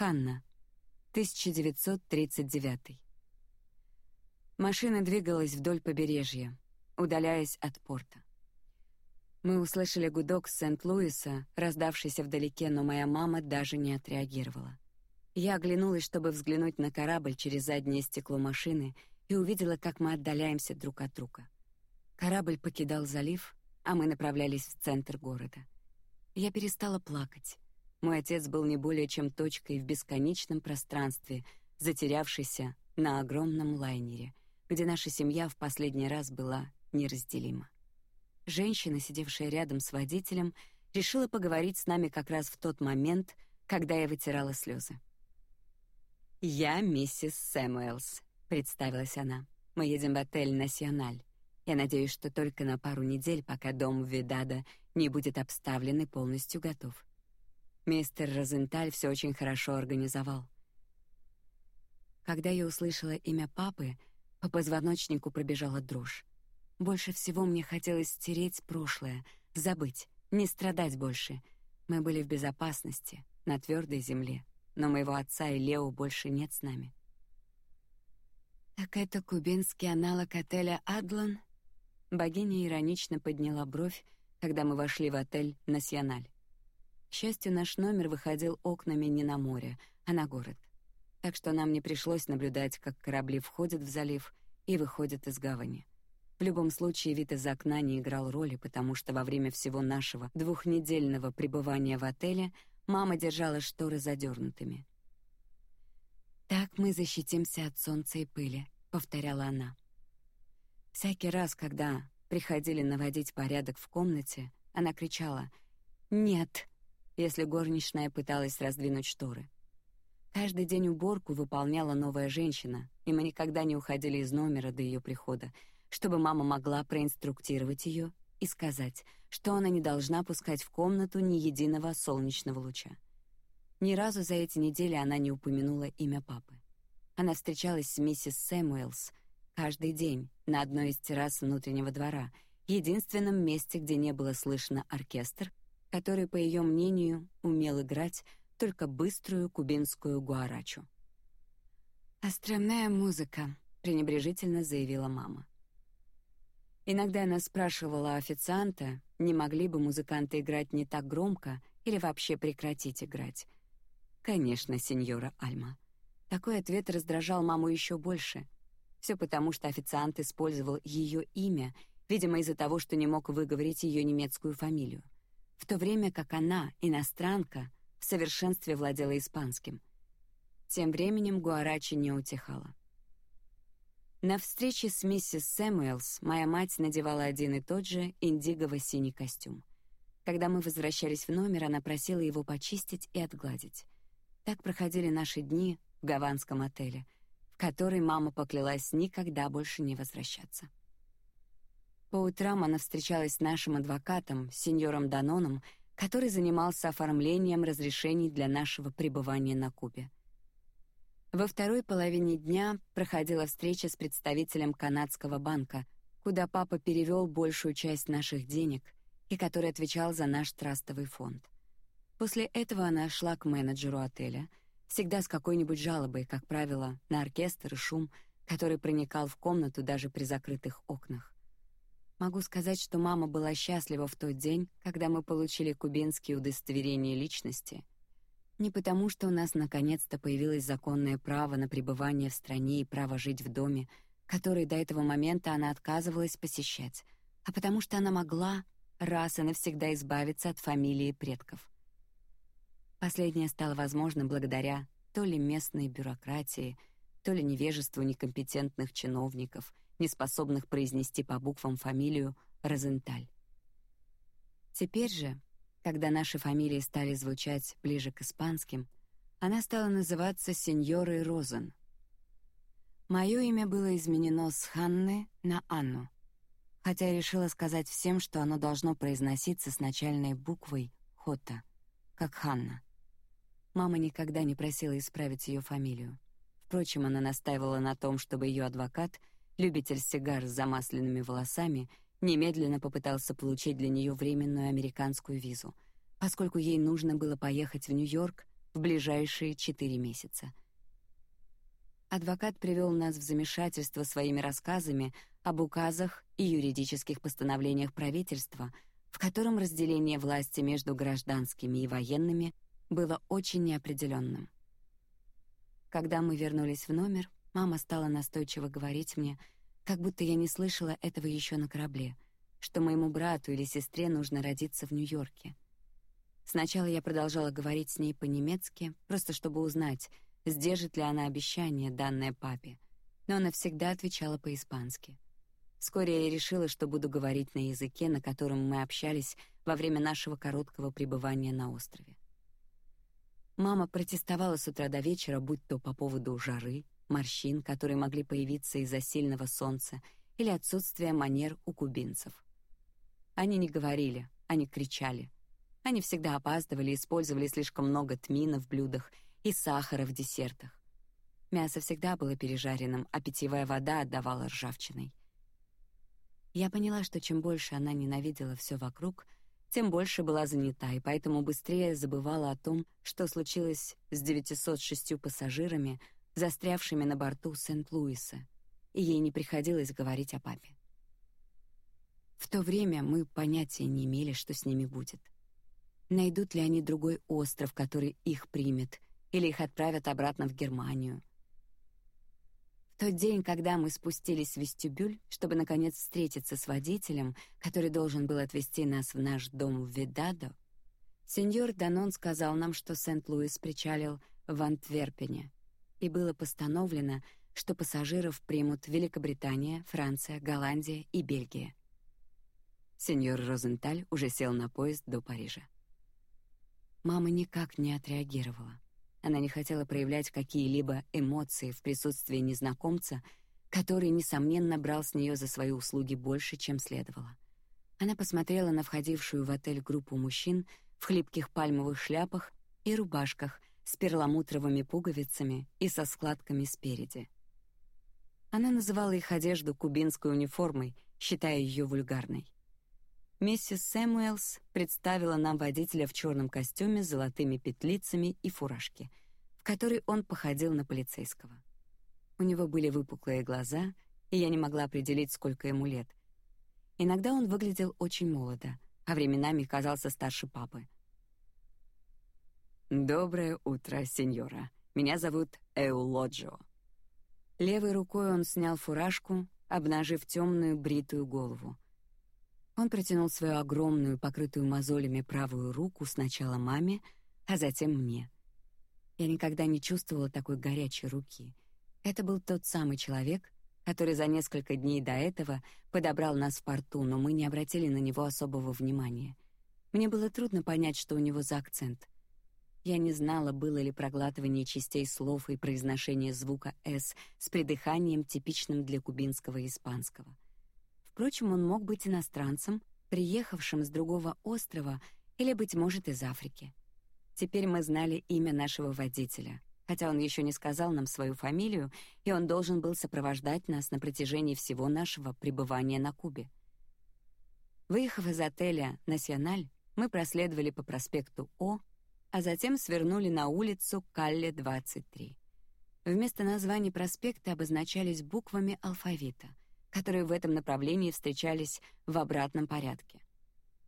Ханна, 1939. Машина двигалась вдоль побережья, удаляясь от порта. Мы услышали гудок Сент-Луиса, раздавшийся вдалеке, но моя мама даже не отреагировала. Я оглянулась, чтобы взглянуть на корабль через заднее стекло машины, и увидела, как мы отдаляемся друг от друга. Корабль покидал залив, а мы направлялись в центр города. Я перестала плакать. Мой отец был не более чем точкой в бесконечном пространстве, затерявшийся на огромном лайнере, где наша семья в последний раз была неразделима. Женщина, сидевшая рядом с водителем, решила поговорить с нами как раз в тот момент, когда я вытирала слезы. Я миссис Сэмуэлс, представилась она. Мы едем в отель Националь. Я надеюсь, что только на пару недель, пока дом Видада не будет обставлен и полностью готов. Мистер Розенталь все очень хорошо организовал. Когда я услышала имя папы, по позвоночнику пробежала дрожь. Больше всего мне хотелось стереть прошлое, забыть, не страдать больше. Мы были в безопасности, на твердой земле, но моего отца и Лео больше нет с нами. Так это кубинский аналог отеля Адлан? Богиня иронично подняла бровь, когда мы вошли в отель Насьональ. К счастью, наш номер выходил окнами не на море, а на город, так что нам не пришлось наблюдать, как корабли входят в залив и выходят из гавани. В любом случае вид из окна не играл роли, потому что во время всего нашего двухнедельного пребывания в отеле мама держала шторы задернутыми. Так мы защитимся от солнца и пыли, повторяла она. Всякий раз, когда приходили наводить порядок в комнате, она кричала: "Нет!" Если горничная пыталась раздвинуть шторы. Каждый день уборку выполняла новая женщина, и мы никогда не уходили из номера до ее прихода, чтобы мама могла проинструктировать ее и сказать, что она не должна пускать в комнату ни единого солнечного луча. Ни разу за эти недели она не упомянула имя папы. Она встречалась с миссис Сэмуэлс каждый день на одной из террас внутреннего двора, единственном месте, где не было слышно оркестр, который, по ее мнению, умел играть только быструю кубинскую гуарачу. Островная музыка, пренебрежительно заявила мама. Иногда она спрашивала официанта, не могли бы музыканты играть не так громко или вообще прекратить играть. Конечно, сеньора Альма. Такой ответ раздражал маму еще больше. Все потому, что официант использовал ее имя, видимо из-за того, что не мог выговорить ее немецкую фамилию, в то время как она, иностранка, в совершенстве владела испанским. Тем временем Гуарачи не утихала. На встрече с миссис Сэмюэлс моя мать надевала один и тот же индиго-синий костюм. Когда мы возвращались в номер, она просила его почистить и отгладить. Так проходили наши дни в гаванском отеле, в который мама поклялась никогда больше не возвращаться. По утрам она встречалась с нашим адвокатом, сеньором Даноном, который занимался оформлением разрешений для нашего пребывания на Кубе. Во второй половине дня проходила встреча с представителем канадского банка, куда папа перевел большую часть наших денег и который отвечал за наш трастовый фонд. После этого она шла к менеджеру отеля, всегда с какой-нибудь жалобой, как правило, на оркестр и шум, который проникал в комнату даже при закрытых окнах. Могу сказать, что мама была счастлива в тот день, когда мы получили кубинские удостоверения личности не потому, что у нас наконец-то появилось законное право на пребывание в стране и право жить в доме, который до этого момента она отказывалась посещать, а потому что она могла раз и навсегда избавиться от фамилии предков. Последнее стало возможно благодаря то ли местной бюрократии, то ли невежеству некомпетентных чиновников, неспособных произнести по буквам фамилию Розенталь. Теперь же когда наши фамилии стали звучать ближе к испанским, она стала называться сеньорой Розен. Мое имя было изменено с Ханны на Анну, хотя я решила сказать всем, что оно должно произноситься с начальной буквой Хота, как Ханна. Мама никогда не просила исправить ее фамилию. Впрочем, она настаивала на том, чтобы ее адвокат, любитель сигар с замасленными волосами, немедленно попытался получить для нее временную американскую визу, поскольку ей нужно было поехать в Нью-Йорк в ближайшие четыре месяца. Адвокат привел нас в замешательство своими рассказами об указах и юридических постановлениях правительства, в котором разделение власти между гражданскими и военными было очень неопределенным. Когда мы вернулись в номер, мама стала настойчиво говорить мне, как будто я не слышала этого еще на корабле, что моему брату или сестре нужно родиться в Нью-Йорке. Сначала я продолжала говорить с ней по-немецки, просто чтобы узнать, сдержит ли она обещание, данное папе, но она всегда отвечала по-испански. Вскоре я решила, что буду говорить на языке, на котором мы общались во время нашего короткого пребывания на острове. Мама протестовала с утра до вечера, будь то по поводу жары, морщин, которые могли появиться из-за сильного солнца, или отсутствия манер у кубинцев. Они не говорили, они кричали. Они всегда опаздывали, использовали слишком много тмина в блюдах и сахара в десертах. Мясо всегда было пережаренным, а питьевая вода отдавала ржавчиной. Я поняла, что чем больше она ненавидела все вокруг, тем больше была занята, и поэтому быстрее забывала о том, что случилось с 906 пассажирами, застрявшими на борту Сент-Луиса, и ей не приходилось говорить о папе. В то время мы понятия не имели, что с ними будет. Найдут ли они другой остров, который их примет, или их отправят обратно в Германию? Тот день, когда мы спустились в вестибюль, чтобы наконец встретиться с водителем, который должен был отвезти нас в наш дом в Видадо, сеньор Данон сказал нам, что Сент-Луис причалил в Антверпене, и было постановлено, что пассажиров примут Великобритания, Франция, Голландия и Бельгия. Сеньор Розенталь уже сел на поезд до Парижа. Мама никак не отреагировала. Она не хотела проявлять какие-либо эмоции в присутствии незнакомца, который несомненно брал с нее за свои услуги больше, чем следовало. Она посмотрела на входившую в отель группу мужчин в хлипких пальмовых шляпах и рубашках с перламутровыми пуговицами и со складками спереди. Она называла их одежду кубинской униформой, считая ее вульгарной. Миссис Сэмуэлс представила нам водителя в черном костюме с золотыми петлицами и фуражке, в которой он походил на полицейского. У него были выпуклые глаза, и я не могла определить, сколько ему лет. Иногда он выглядел очень молодо, а временами казался старше папы. Доброе утро, сеньора. Меня зовут Эулоджо. Левой рукой он снял фуражку, обнажив темную бритую голову. Он протянул свою огромную, покрытую мозолями правую руку сначала маме, а затем мне. Я никогда не чувствовала такой горячей руки. Это был тот самый человек, который за несколько дней до этого подобрал нас в порту, но мы не обратили на него особого внимания. Мне было трудно понять, что у него за акцент. Я не знала, было ли проглатывание частей слов и произношение звука «с» с придыханием, типичным для кубинского и испанского. Впрочем, он мог быть иностранцем, приехавшим с другого острова или, быть может, из Африки. Теперь мы знали имя нашего водителя, хотя он еще не сказал нам свою фамилию, и он должен был сопровождать нас на протяжении всего нашего пребывания на Кубе. Выехав из отеля «Националь», мы проследовали по проспекту О, а затем свернули на улицу Калле 23. Вместо названий проспекта обозначались буквами алфавита — которые в этом направлении встречались в обратном порядке.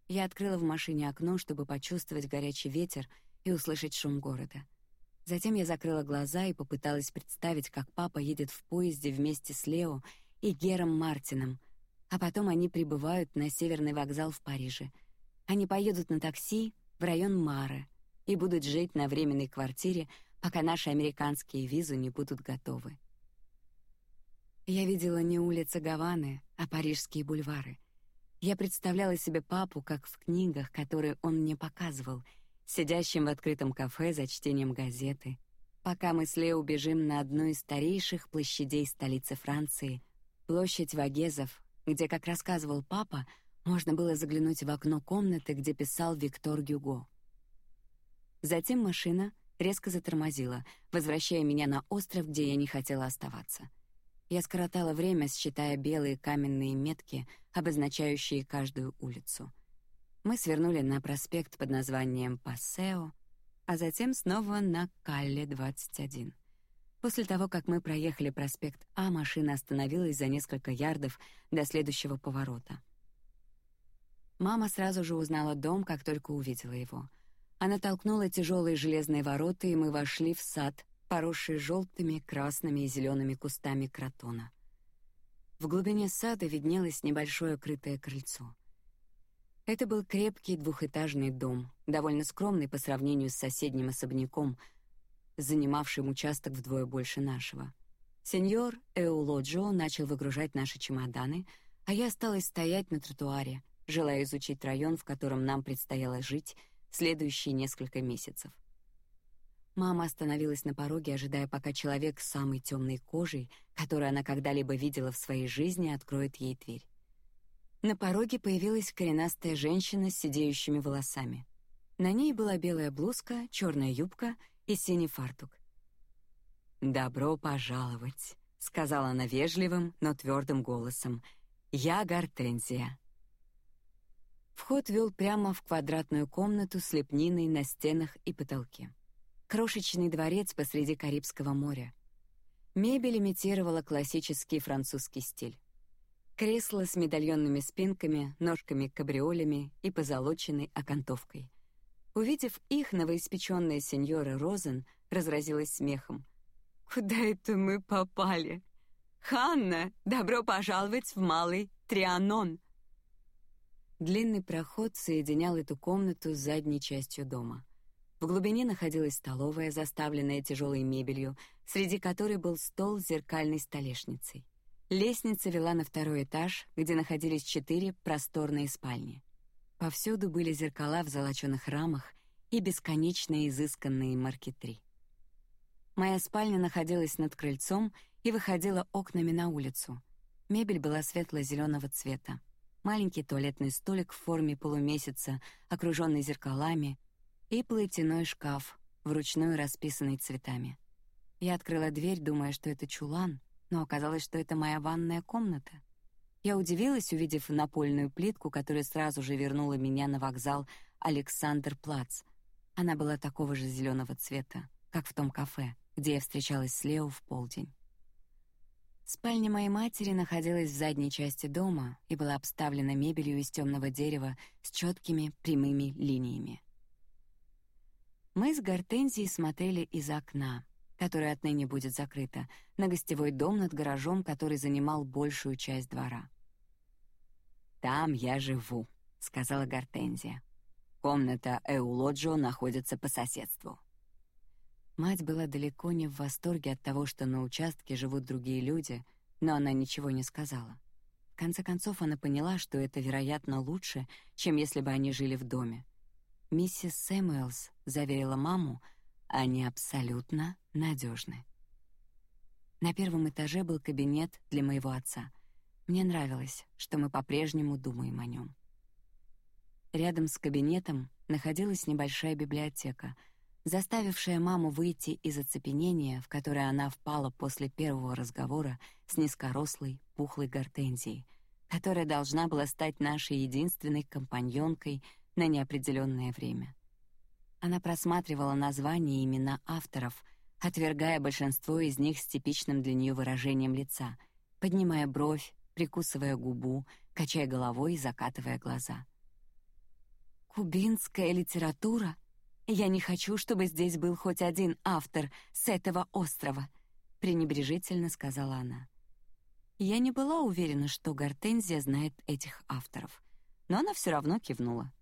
Я открыла в машине окно, чтобы почувствовать горячий ветер и услышать шум города. Затем я закрыла глаза и попыталась представить, как папа едет в поезде вместе с Лео и Гером Мартином, а потом они прибывают на северный вокзал в Париже. Они поедут на такси в район Мары и будут жить на временной квартире, пока наши американские визы не будут готовы. Я видела не улицы Гаваны, а парижские бульвары. Я представляла себе папу, как в книгах, которые он мне показывал, сидящим в открытом кафе за чтением газеты, пока мы с Лео бежим на одну из старейших площадей столицы Франции, площадь Вагезов, где, как рассказывал папа, можно было заглянуть в окно комнаты, где писал Виктор Гюго. Затем машина резко затормозила, возвращая меня на остров, где я не хотела оставаться. Я скоротала время, считая белые каменные метки, обозначающие каждую улицу. Мы свернули на проспект под названием Пассео, а затем снова на Калле 21. После того, как мы проехали проспект А, машина остановилась за несколько ярдов до следующего поворота. Мама сразу же узнала дом, как только увидела его. Она толкнула тяжелые железные ворота, и мы вошли в сад, поросший желтыми, красными и зелеными кустами кротона. В глубине сада виднелось небольшое крытое крыльцо. Это был крепкий двухэтажный дом, довольно скромный по сравнению с соседним особняком — занимавшим участок вдвое больше нашего. Сеньор Эулоджо начал выгружать наши чемоданы, а я осталась стоять на тротуаре, желая изучить район, в котором нам предстояло жить следующие несколько месяцев. Мама остановилась на пороге, ожидая, пока человек с самой темной кожей, которую она когда-либо видела в своей жизни, откроет ей дверь. На пороге появилась коренастая женщина с сидеющими волосами. На ней была белая блузка, черная юбка и синий фартук. «Добро пожаловать», — сказала она вежливым, но твердым голосом. «Я Гортензия». Вход вел прямо в квадратную комнату с лепниной на стенах и потолке. Крошечный дворец посреди Карибского моря. Мебель имитировала классический французский стиль. Кресла с медальонными спинками, ножками-кабриолями и позолоченной окантовкой — Увидев их, новоиспеченная сеньора Розен разразилась смехом. «Куда это мы попали? Ханна, добро пожаловать в Малый Трианон!» Длинный проход соединял эту комнату с задней частью дома. В глубине находилась столовая, заставленная тяжелой мебелью, среди которой был стол с зеркальной столешницей. Лестница вела на второй этаж, где находились четыре просторные спальни. Повсюду были зеркала в золочёных рамах и бесконечные изысканные маркетри. Моя спальня находилась над крыльцом и выходила окнами на улицу. Мебель была светло зеленого цвета. Маленький туалетный столик в форме полумесяца, окруженный зеркалами, и платяной шкаф, вручную расписанный цветами. Я открыла дверь, думая, что это чулан, но оказалось, что это моя ванная комната. Я удивилась, увидев напольную плитку, которая сразу же вернула меня на вокзал Александр Плац. Она была такого же зеленого цвета, как в том кафе, где я встречалась с Лео в полдень. Спальня моей матери находилась в задней части дома и была обставлена мебелью из темного дерева с четкими прямыми линиями. Мы с Гортензией смотрели из окна, которое отныне будет закрыто, на гостевой дом над гаражом, который занимал большую часть двора. «Там я живу», — сказала Гортензия. «Комната Эулоджо находится по соседству». Мать была далеко не в восторге от того, что на участке живут другие люди, но она ничего не сказала. В конце концов, она поняла, что это, вероятно, лучше, чем если бы они жили в доме. Миссис Сэмюэлс заверила маму, они абсолютно надежны. На первом этаже был кабинет для моего отца — мне нравилось, что мы по-прежнему думаем о нем. Рядом с кабинетом находилась небольшая библиотека, заставившая маму выйти из оцепенения, в которое она впала после первого разговора с низкорослой, пухлой гортензией, которая должна была стать нашей единственной компаньонкой на неопределенное время. Она просматривала названия и имена авторов, отвергая большинство из них с типичным для нее выражением лица, поднимая бровь, прикусывая губу, качая головой и закатывая глаза. «Кубинская литература? Я не хочу, чтобы здесь был хоть один автор с этого острова», — пренебрежительно сказала она. Я не была уверена, что Гортензия знает этих авторов, но она все равно кивнула.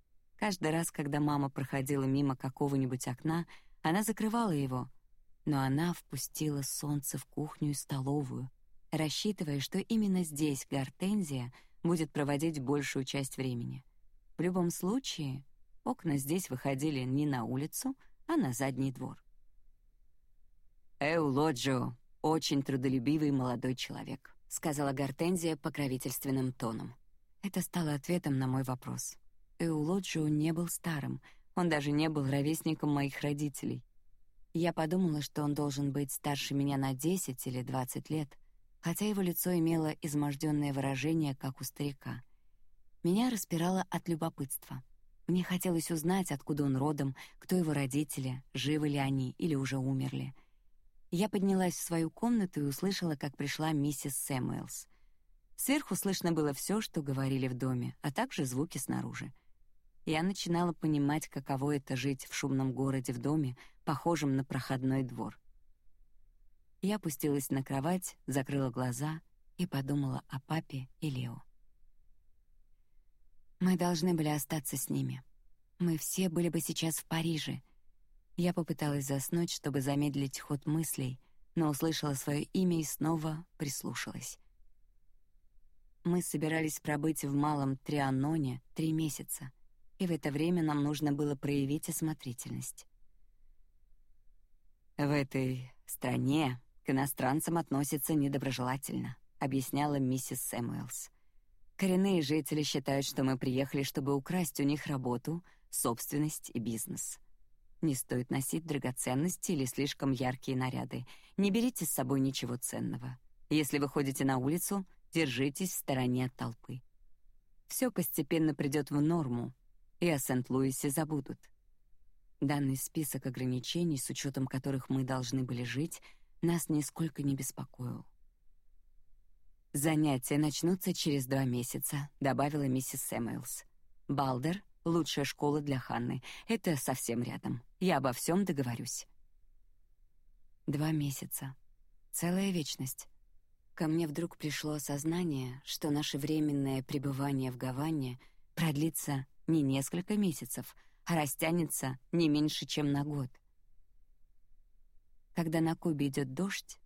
Каждый раз, когда мама проходила мимо какого-нибудь окна, она закрывала его, но она впустила солнце в кухню и столовую, рассчитывая, что именно здесь Гортензия будет проводить большую часть времени. В любом случае, окна здесь выходили не на улицу, а на задний двор. «Эулоджо — очень трудолюбивый молодой человек», — сказала Гортензия покровительственным тоном. Это стало ответом на мой вопрос. Эулоджо не был старым, он даже не был ровесником моих родителей. Я подумала, что он должен быть старше меня на 10 или 20 лет, хотя его лицо имело изможденное выражение, как у старика. Меня распирало от любопытства. Мне хотелось узнать, откуда он родом, кто его родители, живы ли они или уже умерли. Я поднялась в свою комнату и услышала, как пришла миссис Сэмуэлс. Сверху слышно было все, что говорили в доме, а также звуки снаружи. Я начинала понимать, каково это жить в шумном городе в доме, похожем на проходной двор. Я опустилась на кровать, закрыла глаза и подумала о папе и Лео. Мы должны были остаться с ними. Мы все были бы сейчас в Париже. Я попыталась заснуть, чтобы замедлить ход мыслей, но услышала свое имя и снова прислушалась. Мы собирались пробыть в малом Трианоне три месяца, и в это время нам нужно было проявить осмотрительность. В этой стране к иностранцам относятся недоброжелательно, объясняла миссис Сэмуэлс. Коренные жители считают, что мы приехали, чтобы украсть у них работу, собственность и бизнес. Не стоит носить драгоценности или слишком яркие наряды. Не берите с собой ничего ценного. Если вы ходите на улицу, держитесь в стороне от толпы. Все постепенно придет в норму, и о Сент-Луисе забудут. Данный список ограничений, с учетом которых мы должны были жить, нас нисколько не беспокоил. Занятия начнутся через два месяца, добавила миссис Сэмюэлс. Балдер — лучшая школа для Ханны. Это совсем рядом. Я обо всем договорюсь. Два месяца. Целая вечность. Ко мне вдруг пришло осознание, что наше временное пребывание в Гаване продлится не несколько месяцев, а растянется не меньше, чем на год. Когда на Кубе идет дождь,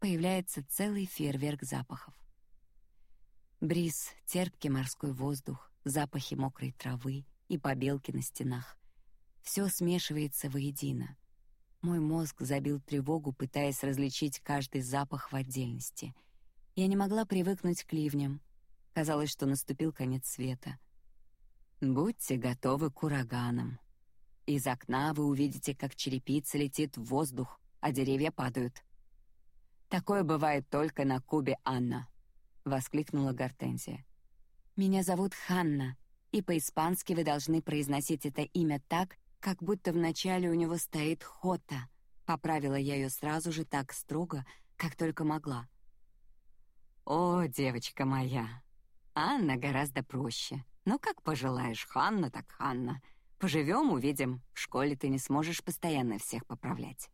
появляется целый фейерверк запахов. Бриз, терпкий морской воздух, запахи мокрой травы и побелки на стенах. Все смешивается воедино. Мой мозг забил тревогу, пытаясь различить каждый запах в отдельности. Я не могла привыкнуть к ливням. Казалось, что наступил конец света. Будьте готовы к ураганам. Из окна вы увидите, как черепица летит в воздух, а деревья падают. Такое бывает только на Кубе, Анна, воскликнула Гортензия. Меня зовут Ханна, и по-испански вы должны произносить это имя так, как будто в начале у него стоит Хота. Поправила я ее сразу же так строго, как только могла. О, девочка моя, Анна гораздо проще. Ну как пожелаешь, Ханна так Ханна. Поживем, увидим. В школе ты не сможешь постоянно всех поправлять.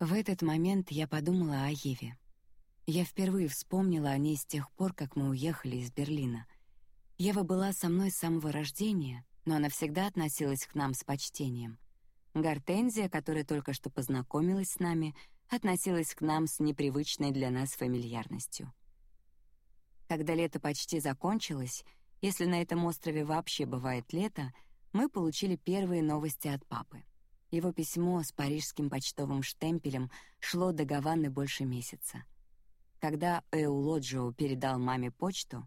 В этот момент я подумала о Еве. Я впервые вспомнила о ней с тех пор, как мы уехали из Берлина. Ева была со мной с самого рождения, но она всегда относилась к нам с почтением. Гортензия, которая только что познакомилась с нами, относилась к нам с непривычной для нас фамильярностью. Когда лето почти закончилось, если на этом острове вообще бывает лето, мы получили первые новости от папы. Его письмо с парижским почтовым штемпелем шло до Гаваны больше месяца. Когда Эулоджио передал маме почту,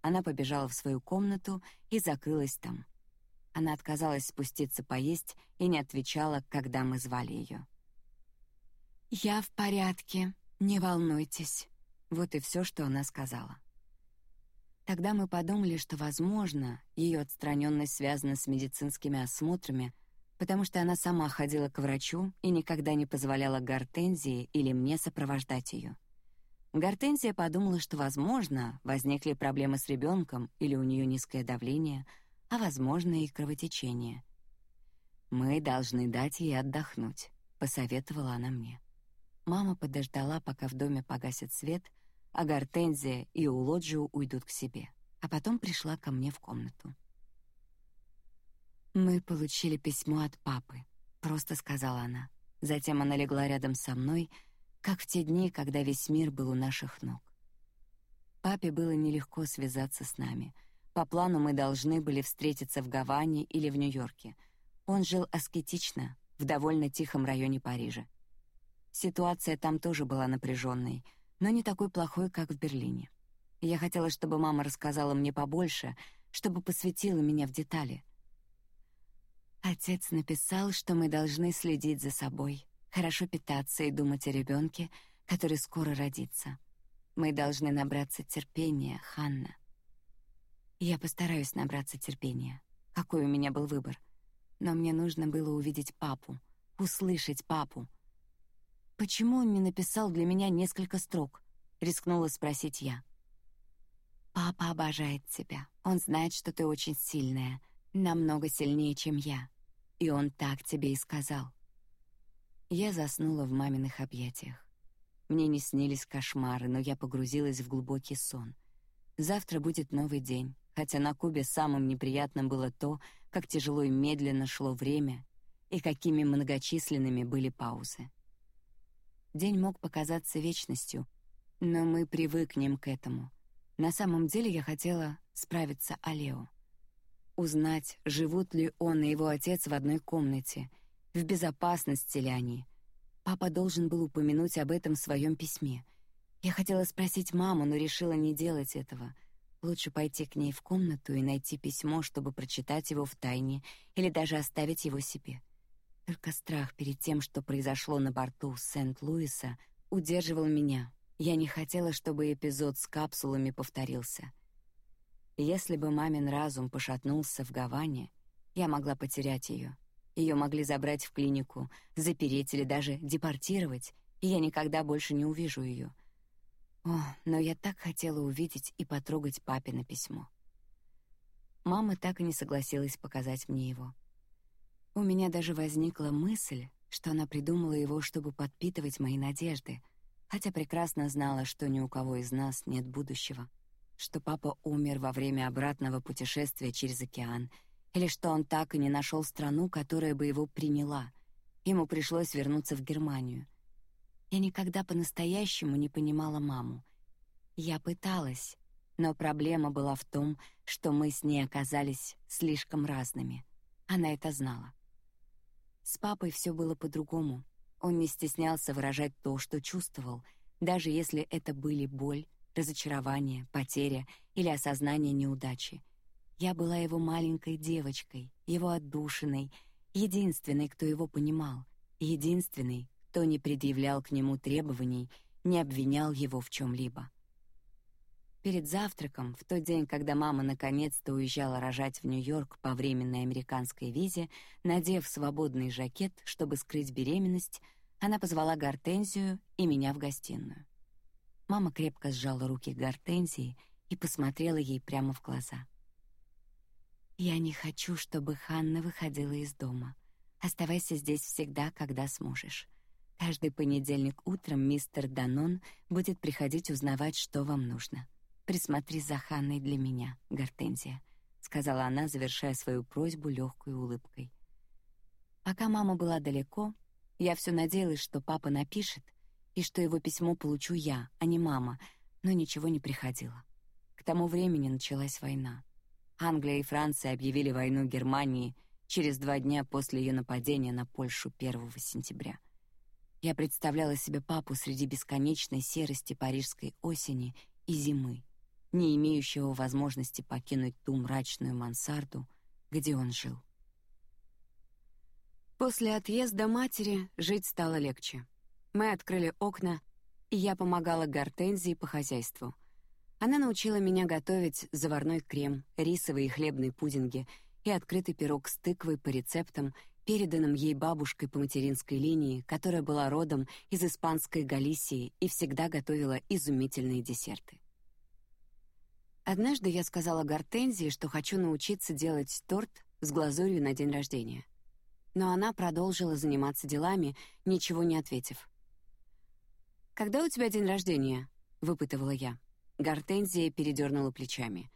она побежала в свою комнату и закрылась там. Она отказалась спуститься поесть и не отвечала, когда мы звали ее. Я в порядке, не волнуйтесь. Вот и все, что она сказала. Тогда мы подумали, что, возможно, ее отстраненность связана с медицинскими осмотрами, потому что она сама ходила к врачу и никогда не позволяла Гортензии или мне сопровождать ее. Гортензия подумала, что, возможно, возникли проблемы с ребенком или у нее низкое давление, а возможно и кровотечение. Мы должны дать ей отдохнуть, посоветовала она мне. Мама подождала, пока в доме погасит свет, а Гортензия и Улоджио уйдут к себе, а потом пришла ко мне в комнату. Мы получили письмо от папы, просто сказала она. Затем она легла рядом со мной, как в те дни, когда весь мир был у наших ног. Папе было нелегко связаться с нами. По плану мы должны были встретиться в Гаване или в Нью-Йорке. Он жил аскетично в довольно тихом районе Парижа. Ситуация там тоже была напряженной, но не такой плохой, как в Берлине. Я хотела, чтобы мама рассказала мне побольше, чтобы посвятила меня в детали. Отец написал, что мы должны следить за собой, хорошо питаться и думать о ребенке, который скоро родится. Мы должны набраться терпения, Ханна. Я постараюсь набраться терпения, какой у меня был выбор. Но мне нужно было увидеть папу, услышать папу. Почему он не написал для меня несколько строк? рискнула спросить я. Папа обожает тебя. Он знает, что ты очень сильная, намного сильнее, чем я. И он так тебе и сказал. Я заснула в маминых объятиях. Мне не снились кошмары, но я погрузилась в глубокий сон. Завтра будет новый день, хотя на Кубе самым неприятным было то, как тяжело и медленно шло время и какими многочисленными были паузы. День мог показаться вечностью, но мы привыкнем к этому. На самом деле я хотела справиться о Лео. Узнать, живут ли он и его отец в одной комнате, в безопасности ли они. Папа должен был упомянуть об этом в своем письме. Я хотела спросить маму, но решила не делать этого. Лучше пойти к ней в комнату и найти письмо, чтобы прочитать его в тайне или даже оставить его себе. Только страх перед тем, что произошло на борту Сент-Луиса, удерживал меня. Я не хотела, чтобы эпизод с капсулами повторился. Если бы мамин разум пошатнулся в Гаване, я могла потерять ее. Ее могли забрать в клинику, запереть или даже депортировать, и я никогда больше не увижу ее. О, но я так хотела увидеть и потрогать папино письмо. Мама так и не согласилась показать мне его. У меня даже возникла мысль, что она придумала его, чтобы подпитывать мои надежды, хотя прекрасно знала, что ни у кого из нас нет будущего, что папа умер во время обратного путешествия через океан, или что он так и не нашел страну, которая бы его приняла. Ему пришлось вернуться в Германию. Я никогда по-настоящему не понимала маму. Я пыталась, но проблема была в том, что мы с ней оказались слишком разными. Она это знала. С папой все было по-другому. Он не стеснялся выражать то, что чувствовал, даже если это были боль, разочарование, потеря или осознание неудачи. Я была его маленькой девочкой, его отдушиной, единственной, кто его понимал, единственной, кто не предъявлял к нему требований, не обвинял его в чем-либо. Перед завтраком, в тот день, когда мама наконец-то уезжала рожать в Нью-Йорк по временной американской визе, надев свободный жакет, чтобы скрыть беременность, она позвала Гортензию и меня в гостиную. Мама крепко сжала руки Гортензии и посмотрела ей прямо в глаза. Я не хочу, чтобы Ханна выходила из дома. Оставайся здесь всегда, когда сможешь. Каждый понедельник утром мистер Данон будет приходить узнавать, что вам нужно. Присмотри за Ханной для меня, Гортензия, сказала она, завершая свою просьбу легкой улыбкой. Пока мама была далеко, я все надеялась, что папа напишет и что его письмо получу я, а не мама, но ничего не приходило. К тому времени началась война. Англия и Франция объявили войну Германии через два дня после ее нападения на Польшу 1 сентября. Я представляла себе папу среди бесконечной серости парижской осени и зимы, не имеющего возможности покинуть ту мрачную мансарду, где он жил. После отъезда матери жить стало легче. Мы открыли окна, и я помогала Гортензии по хозяйству. Она научила меня готовить заварной крем, рисовые и хлебные пудинги и открытый пирог с тыквой по рецептам, переданным ей бабушкой по материнской линии, которая была родом из испанской Галисии и всегда готовила изумительные десерты. Однажды я сказала Гортензии, что хочу научиться делать торт с глазурью на день рождения. Но она продолжила заниматься делами, ничего не ответив. «Когда у тебя день рождения?» — выпытывала я. Гортензия передернула плечами.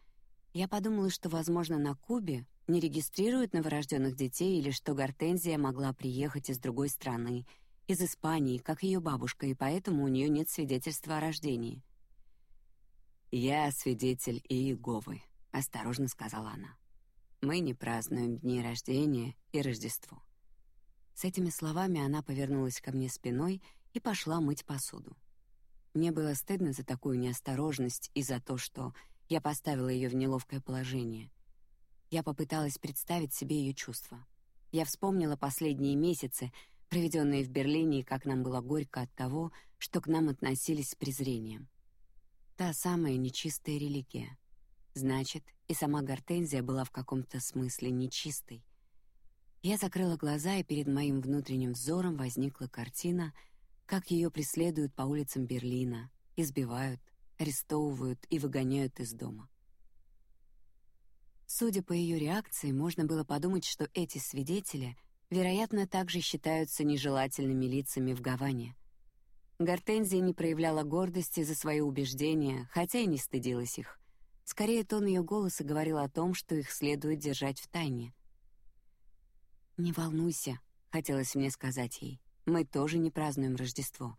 Я подумала, что, возможно, на Кубе не регистрируют новорожденных детей или что Гортензия могла приехать из другой страны, из Испании, как ее бабушка, и поэтому у нее нет свидетельства о рождении. «Я свидетель Иеговы», — осторожно сказала она. «Мы не празднуем дни рождения и Рождество». С этими словами она повернулась ко мне спиной и пошла мыть посуду. Мне было стыдно за такую неосторожность и за то, что я поставила ее в неловкое положение. Я попыталась представить себе ее чувства. Я вспомнила последние месяцы, проведенные в Берлине, и как нам было горько от того, что к нам относились с презрением. Та самая нечистая религия. Значит, и сама Гортензия была в каком-то смысле нечистой. Я закрыла глаза, и перед моим внутренним взором возникла картина, как ее преследуют по улицам Берлина, избивают, арестовывают и выгоняют из дома. Судя по ее реакции, можно было подумать, что эти свидетели, вероятно, также считаются нежелательными лицами в Гаване. Гортензия не проявляла гордости за свои убеждения, хотя и не стыдилась их. Скорее, тон ее голоса говорил о том, что их следует держать в тайне. «Не волнуйся», — хотелось мне сказать ей. «Мы тоже не празднуем Рождество.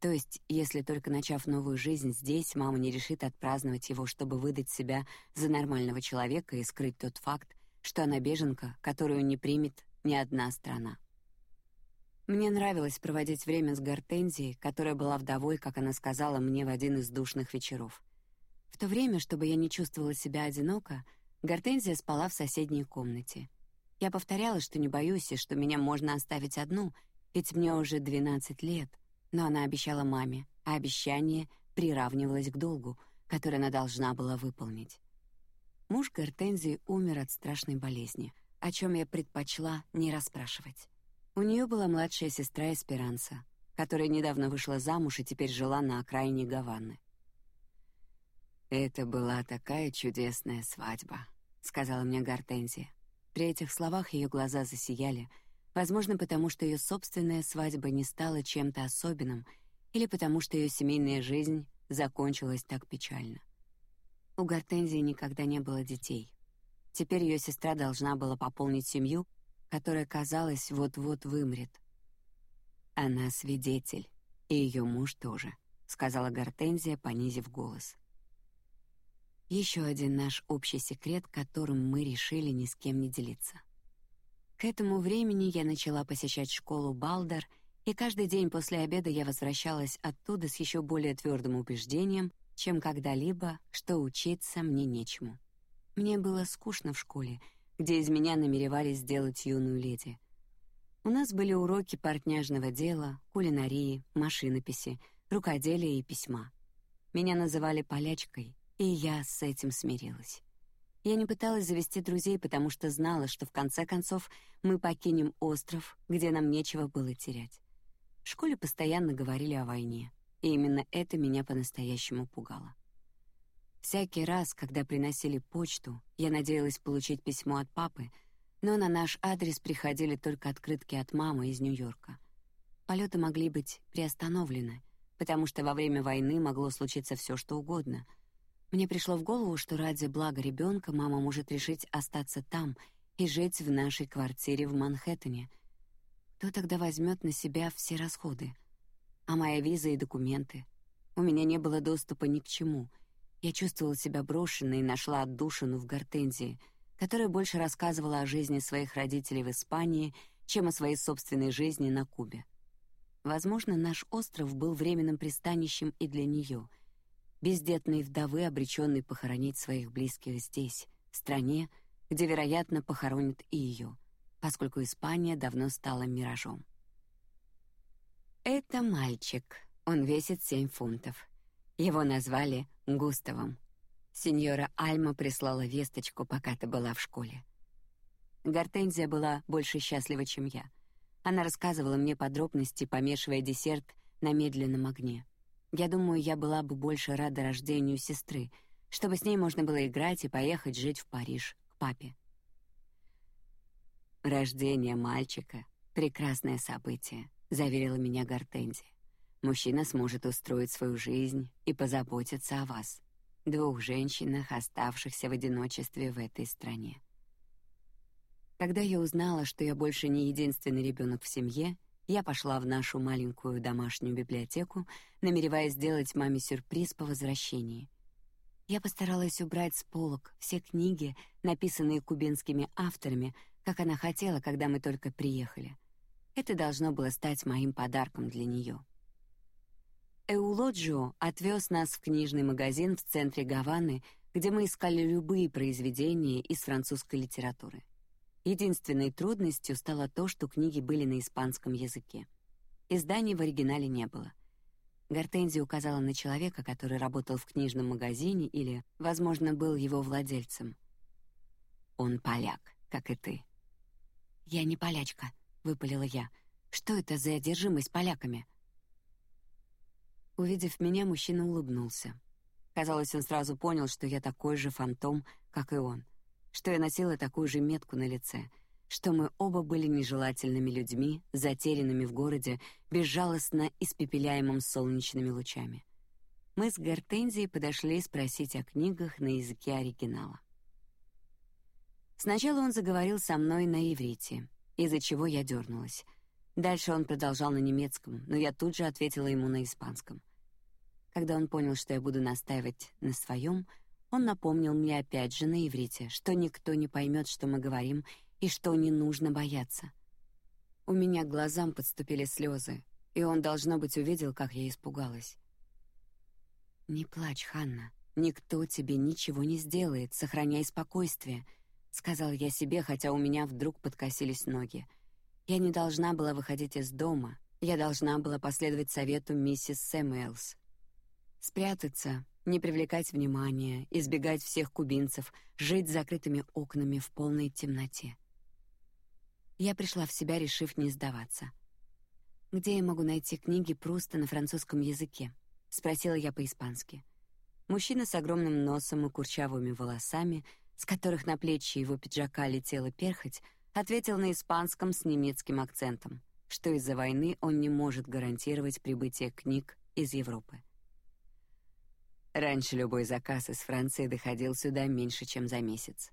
То есть, если только начав новую жизнь здесь, мама не решит отпраздновать его, чтобы выдать себя за нормального человека и скрыть тот факт, что она беженка, которую не примет ни одна страна. Мне нравилось проводить время с Гортензией, которая была вдовой, как она сказала мне в один из душных вечеров. В то время, чтобы я не чувствовала себя одиноко, Гортензия спала в соседней комнате. Я повторяла, что не боюсь и что меня можно оставить одну, ведь мне уже 12 лет — но она обещала маме, а обещание приравнивалось к долгу, который она должна была выполнить. Муж Гортензии умер от страшной болезни, о чем я предпочла не расспрашивать. У нее была младшая сестра Эсперанса, которая недавно вышла замуж и теперь жила на окраине Гаваны. Это была такая чудесная свадьба, сказала мне Гортензия. При этих словах ее глаза засияли, Возможно, потому что ее собственная свадьба не стала чем-то особенным, или потому что ее семейная жизнь закончилась так печально. У Гортензии никогда не было детей. Теперь ее сестра должна была пополнить семью, которая, казалось, вот-вот вымрет. Она свидетель, и ее муж тоже, сказала Гортензия, понизив голос. Еще один наш общий секрет, которым мы решили ни с кем не делиться. К этому времени я начала посещать школу Балдер, и каждый день после обеда я возвращалась оттуда с еще более твердым убеждением, чем когда-либо, что учиться мне нечему. Мне было скучно в школе, где из меня намеревались сделать юную леди. У нас были уроки портняжного дела, кулинарии, машинописи, рукоделия и письма. Меня называли полячкой, и я с этим смирилась. Я не пыталась завести друзей, потому что знала, что в конце концов мы покинем остров, где нам нечего было терять. В школе постоянно говорили о войне, и именно это меня по-настоящему пугало. Всякий раз, когда приносили почту, я надеялась получить письмо от папы, но на наш адрес приходили только открытки от мамы из Нью-Йорка. Полеты могли быть приостановлены, потому что во время войны могло случиться все, что угодно — мне пришло в голову, что ради блага ребенка мама может решить остаться там и жить в нашей квартире в Манхэттене. Кто тогда возьмет на себя все расходы? А моя виза и документы? У меня не было доступа ни к чему. Я чувствовала себя брошенной и нашла отдушину в Гортензии, которая больше рассказывала о жизни своих родителей в Испании, чем о своей собственной жизни на Кубе. Возможно, наш остров был временным пристанищем и для нее — бездетной вдовы, обреченной похоронить своих близких здесь, в стране, где, вероятно, похоронят и ее, поскольку Испания давно стала миражом. Это мальчик. Он весит семь фунтов. Его назвали Густавом. Сеньора Альма прислала весточку, пока ты была в школе. Гортензия была больше счастлива, чем я. Она рассказывала мне подробности, помешивая десерт на медленном огне. Я думаю, я была бы больше рада рождению сестры, чтобы с ней можно было играть и поехать жить в Париж к папе. Рождение мальчика — прекрасное событие, заверила меня Гортензия. Мужчина сможет устроить свою жизнь и позаботиться о вас, двух женщинах, оставшихся в одиночестве в этой стране. Когда я узнала, что я больше не единственный ребенок в семье, я пошла в нашу маленькую домашнюю библиотеку, намереваясь сделать маме сюрприз по возвращении. Я постаралась убрать с полок все книги, написанные кубинскими авторами, как она хотела, когда мы только приехали. Это должно было стать моим подарком для нее. Эулоджио отвез нас в книжный магазин в центре Гаваны, где мы искали любые произведения из французской литературы. Единственной трудностью стало то, что книги были на испанском языке. Изданий в оригинале не было. Гортензия указала на человека, который работал в книжном магазине или, возможно, был его владельцем. Он поляк, как и ты. Я не полячка, выпалила я. Что это за одержимость поляками? Увидев меня, мужчина улыбнулся. Казалось, он сразу понял, что я такой же фантом, как и он, что я носила такую же метку на лице, что мы оба были нежелательными людьми, затерянными в городе, безжалостно испепеляемым солнечными лучами. Мы с Гортензией подошли спросить о книгах на языке оригинала. Сначала он заговорил со мной на иврите, из-за чего я дернулась. Дальше он продолжал на немецком, но я тут же ответила ему на испанском. Когда он понял, что я буду настаивать на своем, он напомнил мне опять же на иврите, что никто не поймет, что мы говорим, и что не нужно бояться. У меня к глазам подступили слезы, и он должно быть увидел, как я испугалась. Не плачь, Ханна. Никто тебе ничего не сделает. Сохраняй спокойствие, сказал я себе, хотя у меня вдруг подкосились ноги. Я не должна была выходить из дома. Я должна была последовать совету миссис Сэмюэлс. Спрятаться, не привлекать внимания, избегать всех кубинцев, жить с закрытыми окнами в полной темноте. Я пришла в себя, решив не сдаваться. Где я могу найти книги Пруста на французском языке? спросила я по-испански. Мужчина с огромным носом и курчавыми волосами, с которых на плечи его пиджака летела перхоть, ответил на испанском с немецким акцентом, что из-за войны он не может гарантировать прибытие книг из Европы. Раньше любой заказ из Франции доходил сюда меньше, чем за месяц.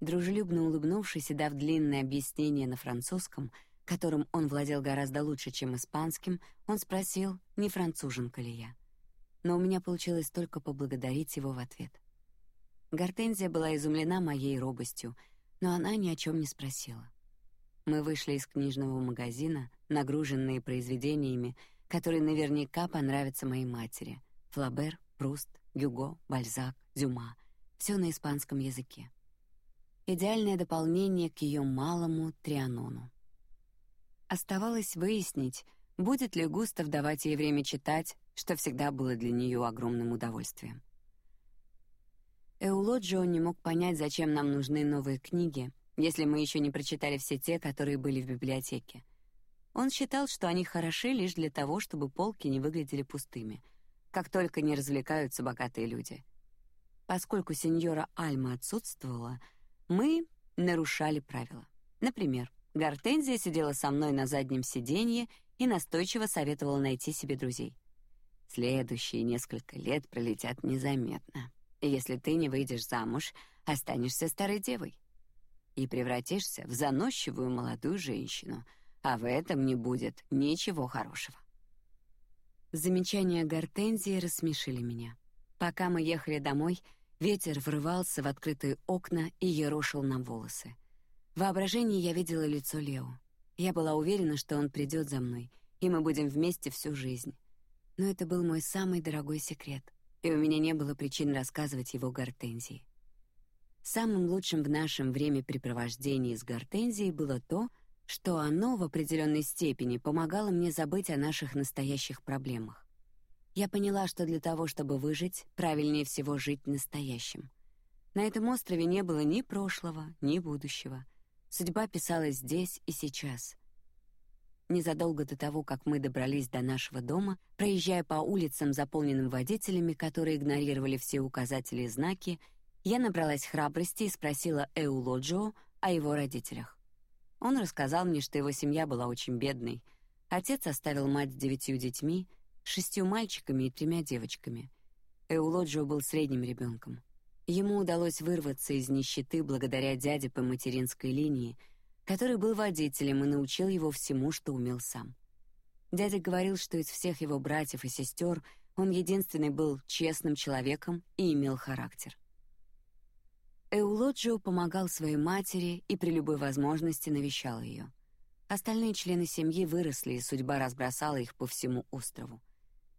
Дружелюбно улыбнувшись и дав длинное объяснение на французском, которым он владел гораздо лучше, чем испанским, он спросил, не француженка ли я. Но у меня получилось только поблагодарить его в ответ. Гортензия была изумлена моей робостью, но она ни о чем не спросила. Мы вышли из книжного магазина, нагруженные произведениями, которые наверняка понравятся моей матери: Флабер, Пруст, Гюго, Бальзак, Дюма, все на испанском языке идеальное дополнение к ее малому Трианону. Оставалось выяснить, будет ли Густав давать ей время читать, что всегда было для нее огромным удовольствием. Эулоджио не мог понять, зачем нам нужны новые книги, если мы еще не прочитали все те, которые были в библиотеке. Он считал, что они хороши лишь для того, чтобы полки не выглядели пустыми, как только не развлекаются богатые люди. Поскольку сеньора Альма отсутствовала, мы нарушали правила. Например, Гортензия сидела со мной на заднем сиденье и настойчиво советовала найти себе друзей. Следующие несколько лет пролетят незаметно. Если ты не выйдешь замуж, останешься старой девой и превратишься в заносчивую молодую женщину, а в этом не будет ничего хорошего. Замечания Гортензии рассмешили меня. Пока мы ехали домой, Ветер врывался в открытые окна и ерошил нам волосы. В воображении я видела лицо Лео. Я была уверена, что он придет за мной, и мы будем вместе всю жизнь. Но это был мой самый дорогой секрет, и у меня не было причин рассказывать его Гортензии. Самым лучшим в нашем времяпрепровождении с Гортензией было то, что оно в определенной степени помогало мне забыть о наших настоящих проблемах. Я поняла, что для того, чтобы выжить, правильнее всего жить настоящим. На этом острове не было ни прошлого, ни будущего. Судьба писалась здесь и сейчас. Незадолго до того, как мы добрались до нашего дома, проезжая по улицам, заполненным водителями, которые игнорировали все указатели и знаки, я набралась храбрости и спросила Эулоджо о его родителях. Он рассказал мне, что его семья была очень бедной. Отец оставил мать с девятью детьми, шестью мальчиками и тремя девочками. Эулоджио был средним ребенком. Ему удалось вырваться из нищеты благодаря дяде по материнской линии, который был водителем и научил его всему, что умел сам. Дядя говорил, что из всех его братьев и сестер он единственный был честным человеком и имел характер. Эулоджио помогал своей матери и при любой возможности навещал ее. Остальные члены семьи выросли, и судьба разбросала их по всему острову.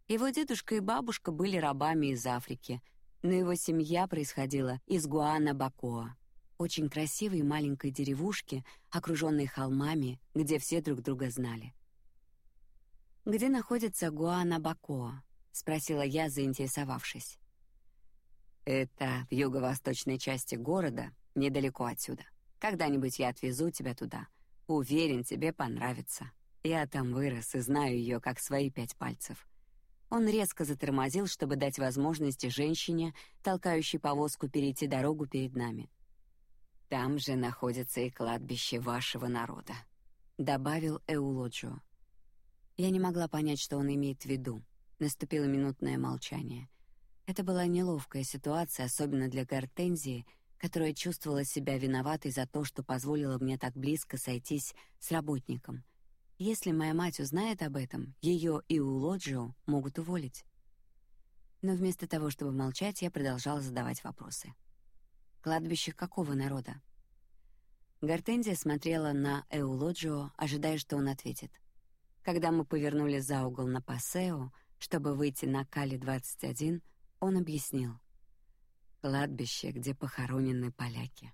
Его дедушка и бабушка были рабами из Африки, но его семья происходила из Гуана-Бакоа, очень красивой маленькой деревушки, окруженной холмами, где все друг друга знали. Где находится Гуанабакоа? спросила я, заинтересовавшись. Это в юго-восточной части города, недалеко отсюда. Когда-нибудь я отвезу тебя туда. Уверен, тебе понравится. Я там вырос и знаю ее как свои пять пальцев. Он резко затормозил, чтобы дать возможность женщине, толкающей повозку, перейти дорогу перед нами. Там же находится и кладбище вашего народа, добавил Эулоджо. Я не могла понять, что он имеет в виду. Наступило минутное молчание. Это была неловкая ситуация, особенно для Гортензии, которая чувствовала себя виноватой за то, что позволила мне так близко сойтись с работником. Если моя мать узнает об этом, ее и Улоджио могут уволить. Но вместо того, чтобы молчать, я продолжала задавать вопросы. Кладбище какого народа? Гортензия смотрела на Эулоджио, ожидая, что он ответит. Когда мы повернули за угол на Пасео, чтобы выйти на Кали 21, он объяснил: кладбище, где похоронены поляки.